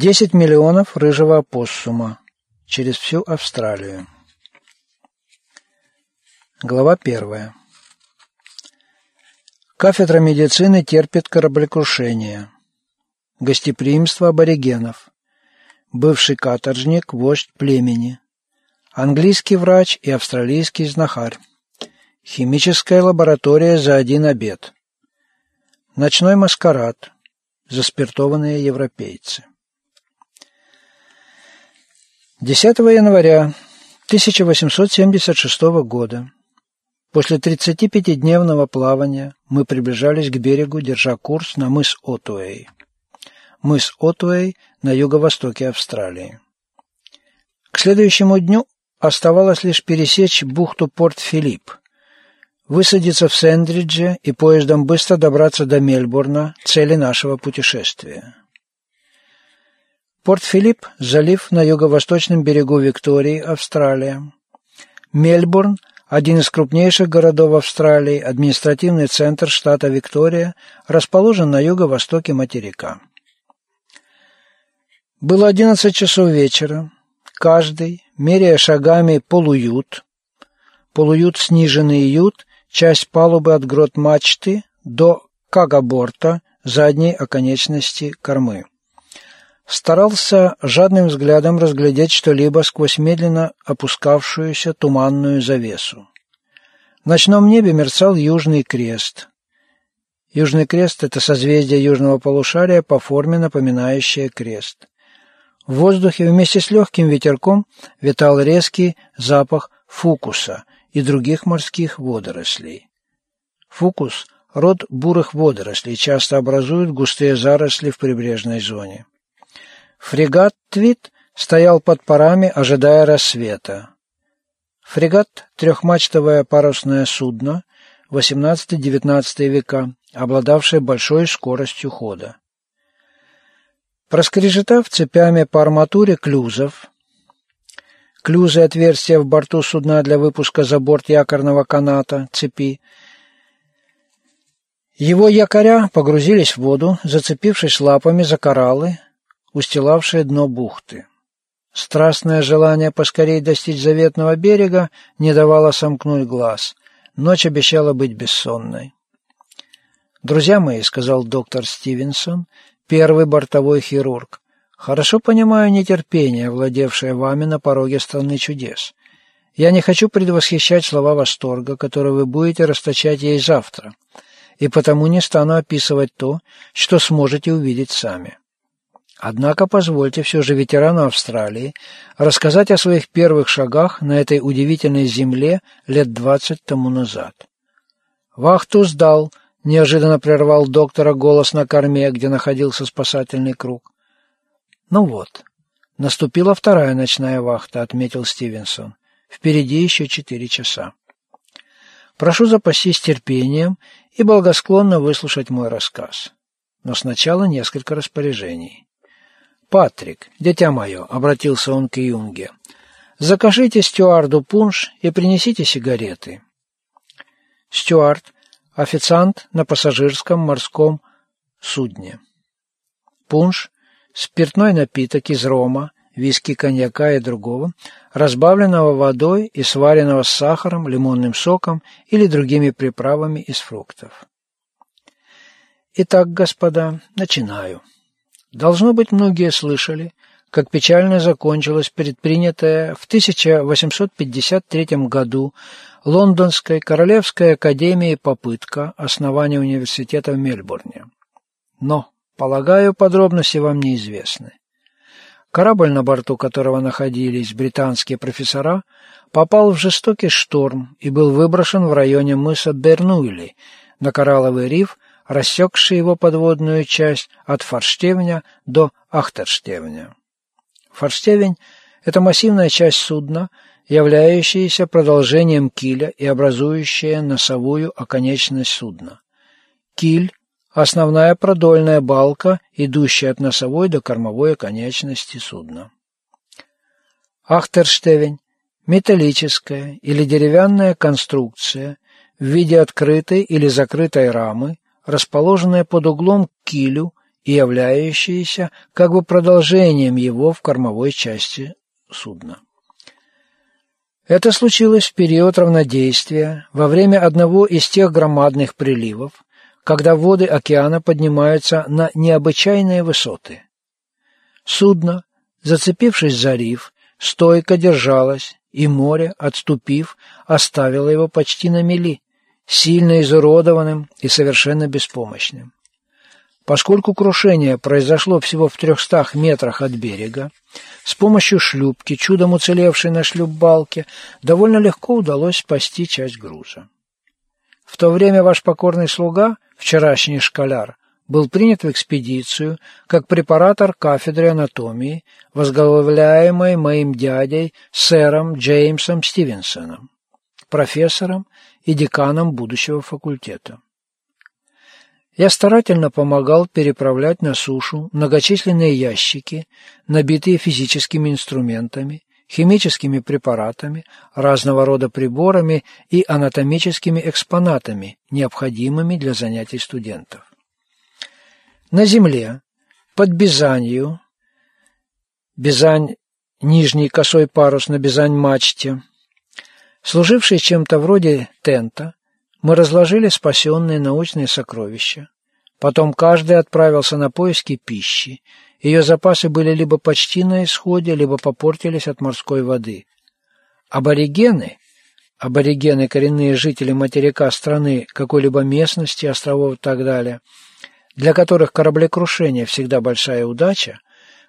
Десять миллионов рыжего опоссума через всю Австралию. Глава первая. Кафедра медицины терпит кораблекрушение. Гостеприимство аборигенов. Бывший каторжник, вождь племени. Английский врач и австралийский знахарь. Химическая лаборатория за один обед. Ночной маскарад. Заспиртованные европейцы. 10 января 1876 года. После 35-дневного плавания мы приближались к берегу, держа курс на мыс Отуэй. Мыс Отуэй на юго-востоке Австралии. К следующему дню оставалось лишь пересечь бухту Порт-Филипп, высадиться в Сэндридже и поездом быстро добраться до Мельбурна, цели нашего путешествия. Порт-Филипп – залив на юго-восточном берегу Виктории, Австралия. Мельбурн – один из крупнейших городов Австралии, административный центр штата Виктория, расположен на юго-востоке материка. Было 11 часов вечера. Каждый, меряя шагами полуют, полуют сниженный ют, часть палубы от грот мачты до кагаборта задней оконечности кормы старался жадным взглядом разглядеть что-либо сквозь медленно опускавшуюся туманную завесу. В ночном небе мерцал Южный Крест. Южный Крест – это созвездие южного полушария, по форме напоминающее крест. В воздухе вместе с легким ветерком витал резкий запах фукуса и других морских водорослей. Фукус – род бурых водорослей, часто образуют густые заросли в прибрежной зоне. Фрегат «Твит» стоял под парами, ожидая рассвета. Фрегат – трехмачтовое парусное судно, 18-19 века, обладавшее большой скоростью хода. Проскрежетав цепями по арматуре клюзов, клюзы отверстия в борту судна для выпуска за борт якорного каната, цепи, его якоря погрузились в воду, зацепившись лапами за кораллы, устилавшее дно бухты. Страстное желание поскорей достичь заветного берега не давало сомкнуть глаз. Ночь обещала быть бессонной. «Друзья мои», — сказал доктор Стивенсон, первый бортовой хирург, «хорошо понимаю нетерпение, владевшее вами на пороге страны чудес. Я не хочу предвосхищать слова восторга, которые вы будете расточать ей завтра, и потому не стану описывать то, что сможете увидеть сами. Однако позвольте все же ветерану Австралии рассказать о своих первых шагах на этой удивительной земле лет двадцать тому назад. «Вахту сдал», — неожиданно прервал доктора голос на корме, где находился спасательный круг. «Ну вот, наступила вторая ночная вахта», — отметил Стивенсон. «Впереди еще четыре часа. Прошу запастись терпением и благосклонно выслушать мой рассказ. Но сначала несколько распоряжений». «Патрик, дитя мое», — обратился он к Юнге, — «закажите стюарду пунш и принесите сигареты». Стюард — официант на пассажирском морском судне. Пунш — спиртной напиток из рома, виски, коньяка и другого, разбавленного водой и сваренного с сахаром, лимонным соком или другими приправами из фруктов. Итак, господа, начинаю. Должно быть, многие слышали, как печально закончилась предпринятая в 1853 году Лондонской Королевской академией попытка основания университета в Мельбурне. Но, полагаю, подробности вам неизвестны. Корабль, на борту которого находились британские профессора, попал в жестокий шторм и был выброшен в районе мыса Бернуйли на коралловый риф рассекший его подводную часть от форштевня до ахтерштевня. Форштевень – это массивная часть судна, являющаяся продолжением киля и образующая носовую оконечность судна. Киль – основная продольная балка, идущая от носовой до кормовой оконечности судна. Ахтерштевень – металлическая или деревянная конструкция в виде открытой или закрытой рамы, расположенная под углом к килю и являющиеся как бы продолжением его в кормовой части судна. Это случилось в период равнодействия, во время одного из тех громадных приливов, когда воды океана поднимаются на необычайные высоты. Судно, зацепившись за риф, стойко держалось, и море, отступив, оставило его почти на мели, сильно изуродованным и совершенно беспомощным. Поскольку крушение произошло всего в трехстах метрах от берега, с помощью шлюпки, чудом уцелевшей на шлюпбалке, довольно легко удалось спасти часть груза. В то время ваш покорный слуга, вчерашний школяр, был принят в экспедицию как препаратор кафедры анатомии, возглавляемой моим дядей сэром Джеймсом Стивенсоном, профессором и деканом будущего факультета. Я старательно помогал переправлять на сушу многочисленные ящики, набитые физическими инструментами, химическими препаратами, разного рода приборами и анатомическими экспонатами, необходимыми для занятий студентов. На земле, под Бизанью, Бизань – нижний косой парус на Бизань-мачте, служивший чем-то вроде тента, мы разложили спасенные научные сокровища. Потом каждый отправился на поиски пищи. Ее запасы были либо почти на исходе, либо попортились от морской воды. Аборигены, аборигены – коренные жители материка страны, какой-либо местности, островов и так далее, для которых кораблекрушение всегда большая удача,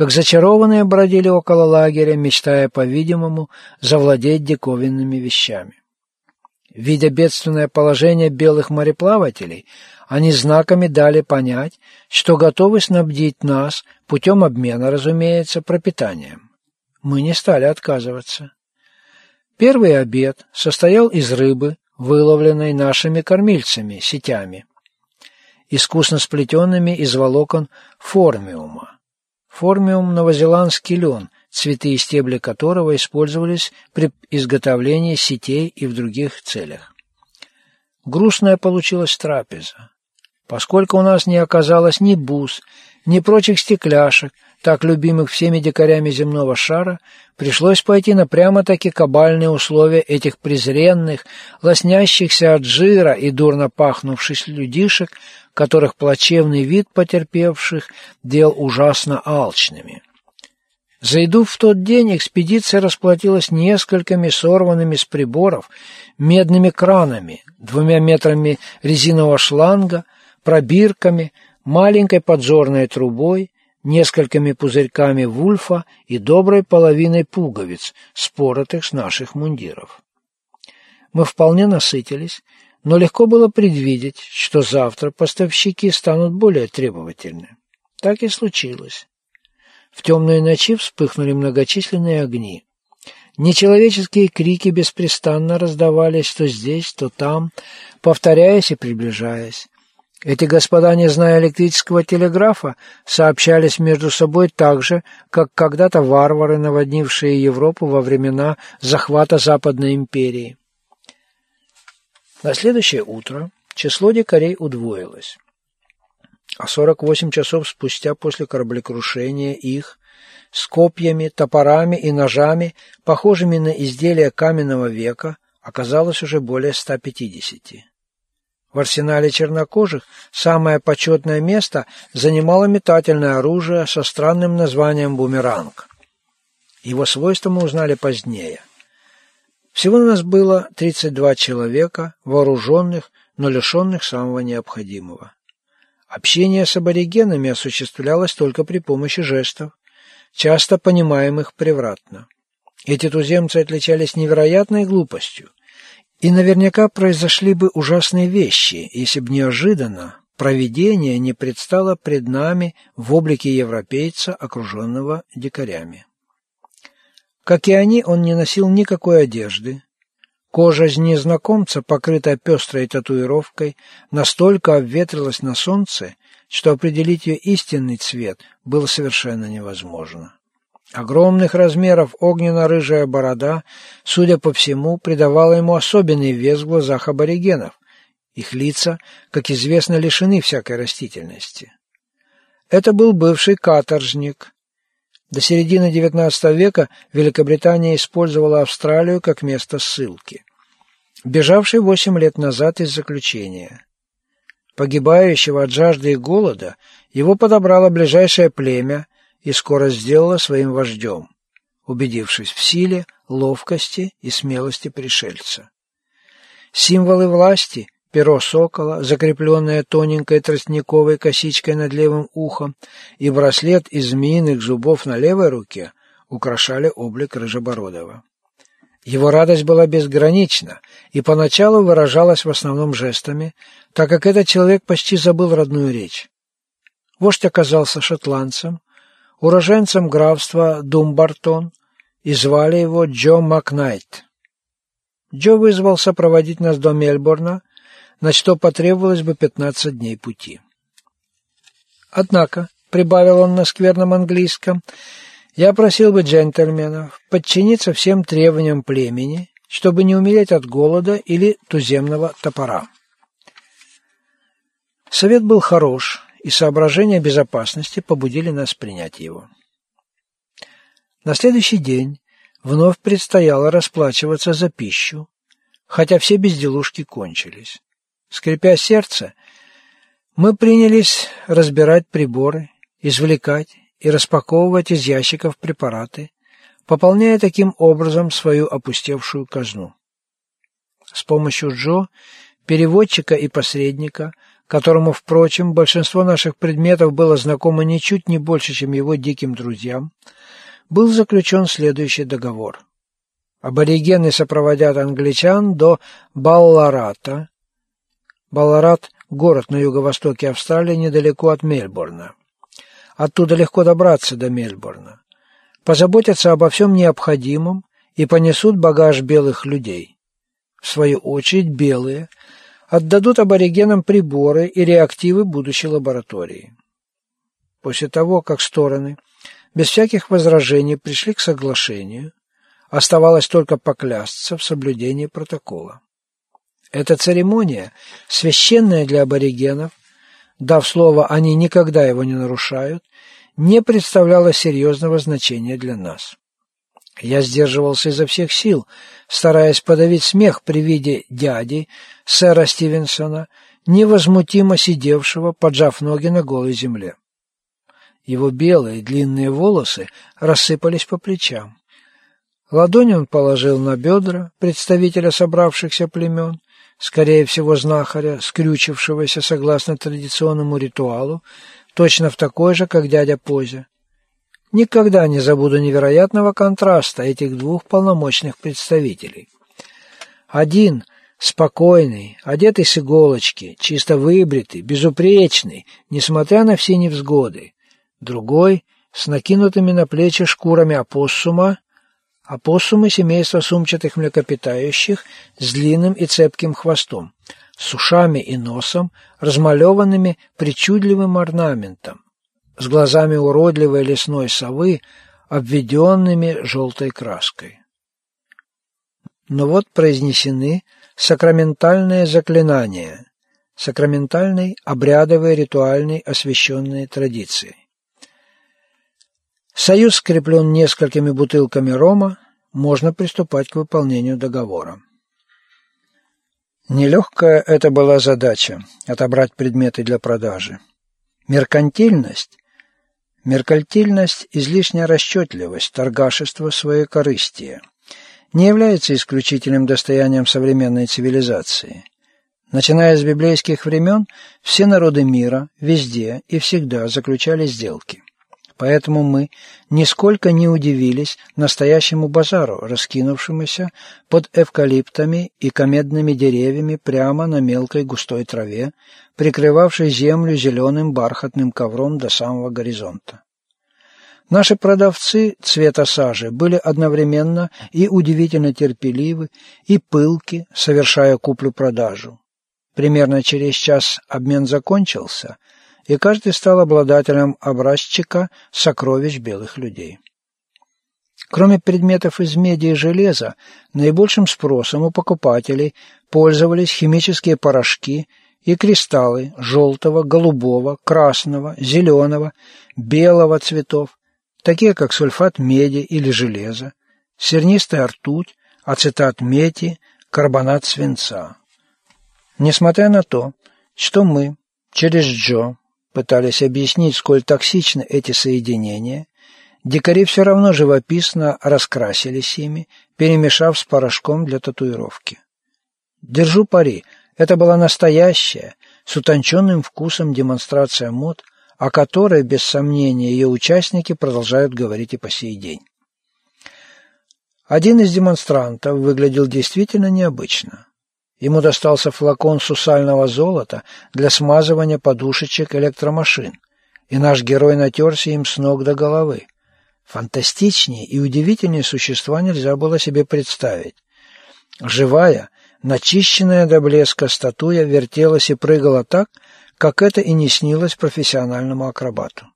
как зачарованные бродили около лагеря, мечтая, по-видимому, завладеть диковинными вещами. Видя бедственное положение белых мореплавателей, они знаками дали понять, что готовы снабдить нас, путем обмена, разумеется, пропитанием. Мы не стали отказываться. Первый обед состоял из рыбы, выловленной нашими кормильцами, сетями, искусно сплетенными из волокон формиума. Формиум – новозеландский лен – цветы и стебли которого использовались при изготовлении сетей и в других целях. Грустная получилась трапеза. Поскольку у нас не оказалось ни бус, ни прочих стекляшек, так любимых всеми дикарями земного шара, пришлось пойти на прямо-таки кабальные условия этих презренных, лоснящихся от жира и дурно пахнувших людишек, которых плачевный вид потерпевших дел ужасно алчными. За еду в тот день экспедиция расплатилась несколькими сорванными с приборов медными кранами, двумя метрами резинового шланга, пробирками, маленькой подзорной трубой, несколькими пузырьками вульфа и доброй половиной пуговиц, споротых с наших мундиров. Мы вполне насытились, но легко было предвидеть, что завтра поставщики станут более требовательны. Так и случилось. В темные ночи вспыхнули многочисленные огни. Нечеловеческие крики беспрестанно раздавались то здесь, то там, повторяясь и приближаясь. Эти господа, не зная электрического телеграфа, сообщались между собой так же, как когда-то варвары, наводнившие Европу во времена захвата Западной империи. На следующее утро число дикарей удвоилось а 48 часов спустя после кораблекрушения их с копьями, топорами и ножами, похожими на изделия каменного века, оказалось уже более 150. В арсенале чернокожих самое почетное место занимало метательное оружие со странным названием «бумеранг». Его свойства мы узнали позднее. Всего у нас было 32 человека, вооруженных, но лишенных самого необходимого. Общение с аборигенами осуществлялось только при помощи жестов, часто понимаемых превратно. Эти туземцы отличались невероятной глупостью, и наверняка произошли бы ужасные вещи, если бы неожиданно провидение не предстало пред нами в облике европейца, окруженного дикарями. Как и они, он не носил никакой одежды, Кожа незнакомца, покрытая пестрой татуировкой, настолько обветрилась на солнце, что определить ее истинный цвет было совершенно невозможно. Огромных размеров огненно-рыжая борода, судя по всему, придавала ему особенный вес в глазах аборигенов. Их лица, как известно, лишены всякой растительности. Это был бывший каторжник. До середины XIX века Великобритания использовала Австралию как место ссылки. Бежавший восемь лет назад из заключения. Погибающего от жажды и голода, его подобрало ближайшее племя и скоро сделало своим вождем, убедившись в силе, ловкости и смелости пришельца. Символы власти – перо сокола, закрепленное тоненькой тростниковой косичкой над левым ухом, и браслет из змеиных зубов на левой руке украшали облик Рыжебородова. Его радость была безгранична и поначалу выражалась в основном жестами, так как этот человек почти забыл родную речь. Вождь оказался шотландцем, уроженцем графства Думбартон, и звали его Джо Макнайт. Джо вызвался проводить нас до Мельбурна, на что потребовалось бы 15 дней пути. Однако, прибавил он на скверном английском, я просил бы джентльменов подчиниться всем требованиям племени, чтобы не умереть от голода или туземного топора. Совет был хорош, и соображения безопасности побудили нас принять его. На следующий день вновь предстояло расплачиваться за пищу, хотя все безделушки кончились. Скрипя сердце, мы принялись разбирать приборы, извлекать и распаковывать из ящиков препараты, пополняя таким образом свою опустевшую казну. С помощью Джо, переводчика и посредника, которому, впрочем, большинство наших предметов было знакомо ничуть не больше, чем его диким друзьям, был заключен следующий договор. Аборигены сопроводят англичан до Балларата. Балларат – город на юго-востоке Австралии, недалеко от Мельбурна. Оттуда легко добраться до Мельбурна. Позаботятся обо всем необходимом и понесут багаж белых людей. В свою очередь белые – отдадут аборигенам приборы и реактивы будущей лаборатории. После того, как стороны без всяких возражений пришли к соглашению, оставалось только поклясться в соблюдении протокола. Эта церемония, священная для аборигенов, дав слово «они никогда его не нарушают», не представляла серьезного значения для нас. Я сдерживался изо всех сил, стараясь подавить смех при виде дяди, сэра Стивенсона, невозмутимо сидевшего, поджав ноги на голой земле. Его белые длинные волосы рассыпались по плечам. Ладонь он положил на бедра представителя собравшихся племен, скорее всего знахаря, скрючившегося согласно традиционному ритуалу, точно в такой же, как дядя Позя. Никогда не забуду невероятного контраста этих двух полномочных представителей. Один – спокойный, одетый с иголочки, чисто выбритый, безупречный, несмотря на все невзгоды. Другой – с накинутыми на плечи шкурами опоссума, опоссумы – семейства сумчатых млекопитающих с длинным и цепким хвостом, с ушами и носом, размалеванными причудливым орнаментом с глазами уродливой лесной совы, обведенными желтой краской. Но вот произнесены сакраментальные заклинания, сакраментальной, обрядовой, ритуальной, освященной традиции. Союз скреплен несколькими бутылками рома, можно приступать к выполнению договора. Нелегкая это была задача – отобрать предметы для продажи. Меркантильность Меркантильность, излишняя расчетливость, торгашество, своекорыстие не является исключительным достоянием современной цивилизации. Начиная с библейских времен, все народы мира, везде и всегда заключали сделки. Поэтому мы нисколько не удивились настоящему базару, раскинувшемуся под эвкалиптами и комедными деревьями прямо на мелкой густой траве, прикрывавшей землю зеленым бархатным ковром до самого горизонта. Наши продавцы цвета сажи были одновременно и удивительно терпеливы, и пылки, совершая куплю-продажу. Примерно через час обмен закончился – и каждый стал обладателем образчика сокровищ белых людей. Кроме предметов из меди и железа, наибольшим спросом у покупателей пользовались химические порошки, и кристаллы желтого, голубого, красного, зеленого, белого цветов, такие как сульфат меди или железа, сернистая ртуть, ацетат меди, карбонат свинца. Несмотря на то, что мы через Джо пытались объяснить, сколь токсичны эти соединения, дикари все равно живописно раскрасились ими, перемешав с порошком для татуировки. Держу пари, это была настоящая, с утонченным вкусом демонстрация мод, о которой, без сомнения, ее участники продолжают говорить и по сей день. Один из демонстрантов выглядел действительно необычно. Ему достался флакон сусального золота для смазывания подушечек электромашин, и наш герой натерся им с ног до головы. Фантастичнее и удивительнее существа нельзя было себе представить. Живая, начищенная до блеска статуя вертелась и прыгала так, как это и не снилось профессиональному акробату.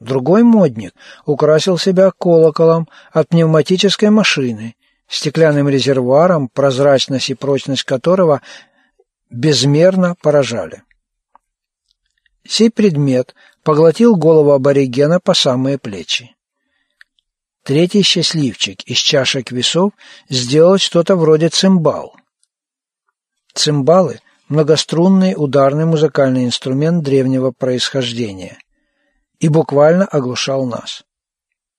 Другой модник украсил себя колоколом от пневматической машины, стеклянным резервуаром, прозрачность и прочность которого безмерно поражали. Сей предмет поглотил голову аборигена по самые плечи. Третий счастливчик из чашек весов сделал что-то вроде цимбал. Цимбалы – многострунный ударный музыкальный инструмент древнего происхождения и буквально оглушал нас.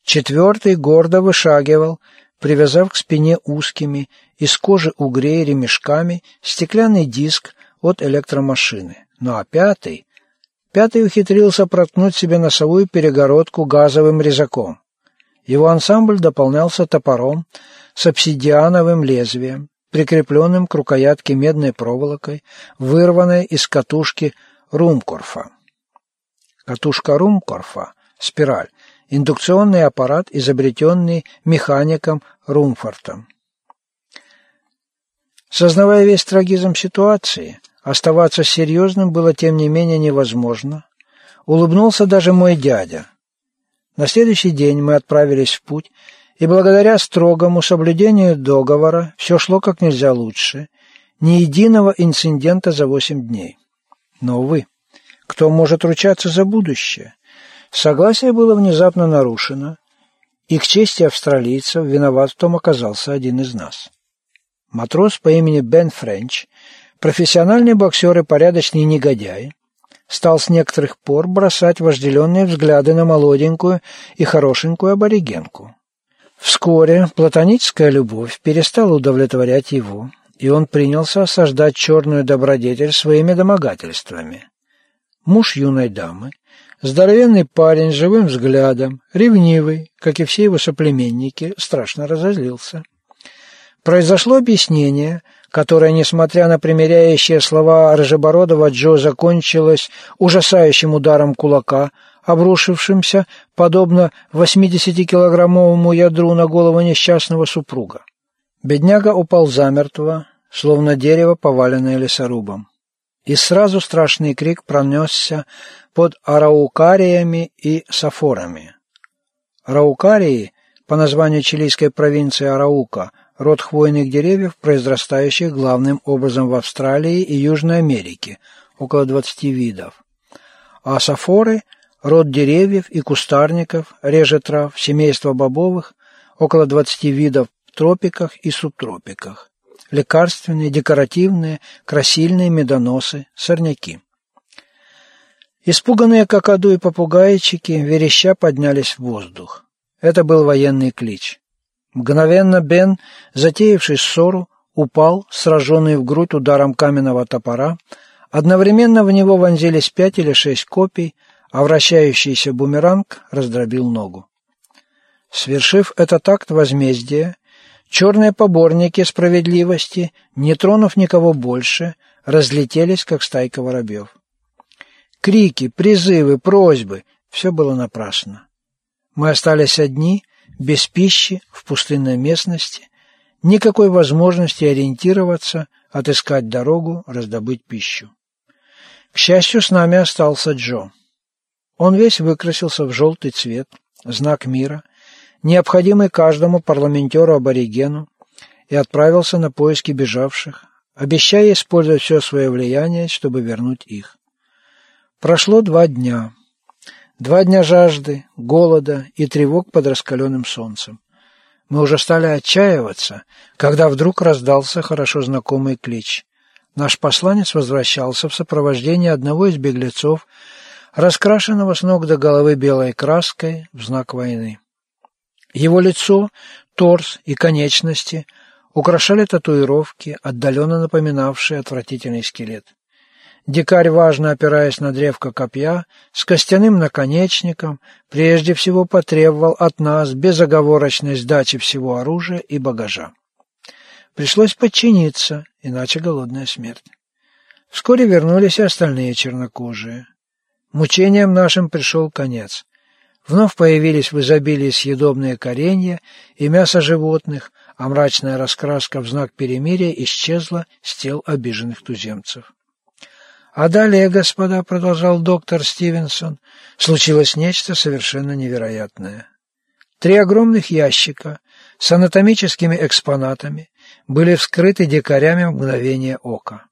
Четвертый гордо вышагивал, привязав к спине узкими, из кожи угрей ремешками стеклянный диск от электромашины. Ну а пятый... Пятый ухитрился проткнуть себе носовую перегородку газовым резаком. Его ансамбль дополнялся топором с обсидиановым лезвием, прикрепленным к рукоятке медной проволокой, вырванной из катушки Румкорфа. Катушка Румкорфа, спираль, индукционный аппарат, изобретенный механиком Румфортом. Сознавая весь трагизм ситуации, оставаться серьезным было тем не менее невозможно. Улыбнулся даже мой дядя – на следующий день мы отправились в путь, и благодаря строгому соблюдению договора все шло как нельзя лучше. Ни единого инцидента за восемь дней. Но, увы, кто может ручаться за будущее? Согласие было внезапно нарушено, и к чести австралийцев виноват в том оказался один из нас. Матрос по имени Бен Френч, профессиональный боксер и порядочный негодяй, стал с некоторых пор бросать вожделенные взгляды на молоденькую и хорошенькую аборигенку. Вскоре платоническая любовь перестала удовлетворять его, и он принялся осаждать черную добродетель своими домогательствами. Муж юной дамы, здоровенный парень живым взглядом, ревнивый, как и все его соплеменники, страшно разозлился. Произошло объяснение, которая, несмотря на примиряющие слова Рыжебородова, Джо закончилась ужасающим ударом кулака, обрушившимся, подобно 80-килограммовому ядру на голову несчастного супруга. Бедняга упал замертво, словно дерево, поваленное лесорубом. И сразу страшный крик пронесся под араукариями и сафорами. Араукарии, по названию чилийской провинции Араука – род хвойных деревьев, произрастающих главным образом в Австралии и Южной Америке, около 20 видов. А сафоры – род деревьев и кустарников, реже трав, семейство бобовых, около 20 видов в тропиках и субтропиках. Лекарственные, декоративные, красильные медоносы, сорняки. Испуганные какаду и попугайчики вереща поднялись в воздух. Это был военный клич. Мгновенно Бен, затеявший ссору, упал, сраженный в грудь ударом каменного топора. Одновременно в него вонзились пять или шесть копий, а вращающийся бумеранг раздробил ногу. Свершив этот акт возмездия, черные поборники справедливости, не тронув никого больше, разлетелись, как стайка воробьев. Крики, призывы, просьбы — все было напрасно. Мы остались одни — без пищи, в пустынной местности, никакой возможности ориентироваться, отыскать дорогу, раздобыть пищу. К счастью, с нами остался Джо. Он весь выкрасился в желтый цвет, знак мира, необходимый каждому парламентеру-аборигену, и отправился на поиски бежавших, обещая использовать все свое влияние, чтобы вернуть их. Прошло два дня. Два дня жажды, голода и тревог под раскаленным солнцем. Мы уже стали отчаиваться, когда вдруг раздался хорошо знакомый клич. Наш посланец возвращался в сопровождении одного из беглецов, раскрашенного с ног до головы белой краской в знак войны. Его лицо, торс и конечности украшали татуировки, отдаленно напоминавшие отвратительный скелет. Дикарь, важно опираясь на древко копья, с костяным наконечником, прежде всего потребовал от нас безоговорочной сдачи всего оружия и багажа. Пришлось подчиниться, иначе голодная смерть. Вскоре вернулись и остальные чернокожие. Мучениям нашим пришел конец. Вновь появились в изобилии съедобные коренья и мясо животных, а мрачная раскраска в знак перемирия исчезла с тел обиженных туземцев. А далее, господа, продолжал доктор Стивенсон, случилось нечто совершенно невероятное. Три огромных ящика с анатомическими экспонатами были вскрыты дикарями в мгновение ока.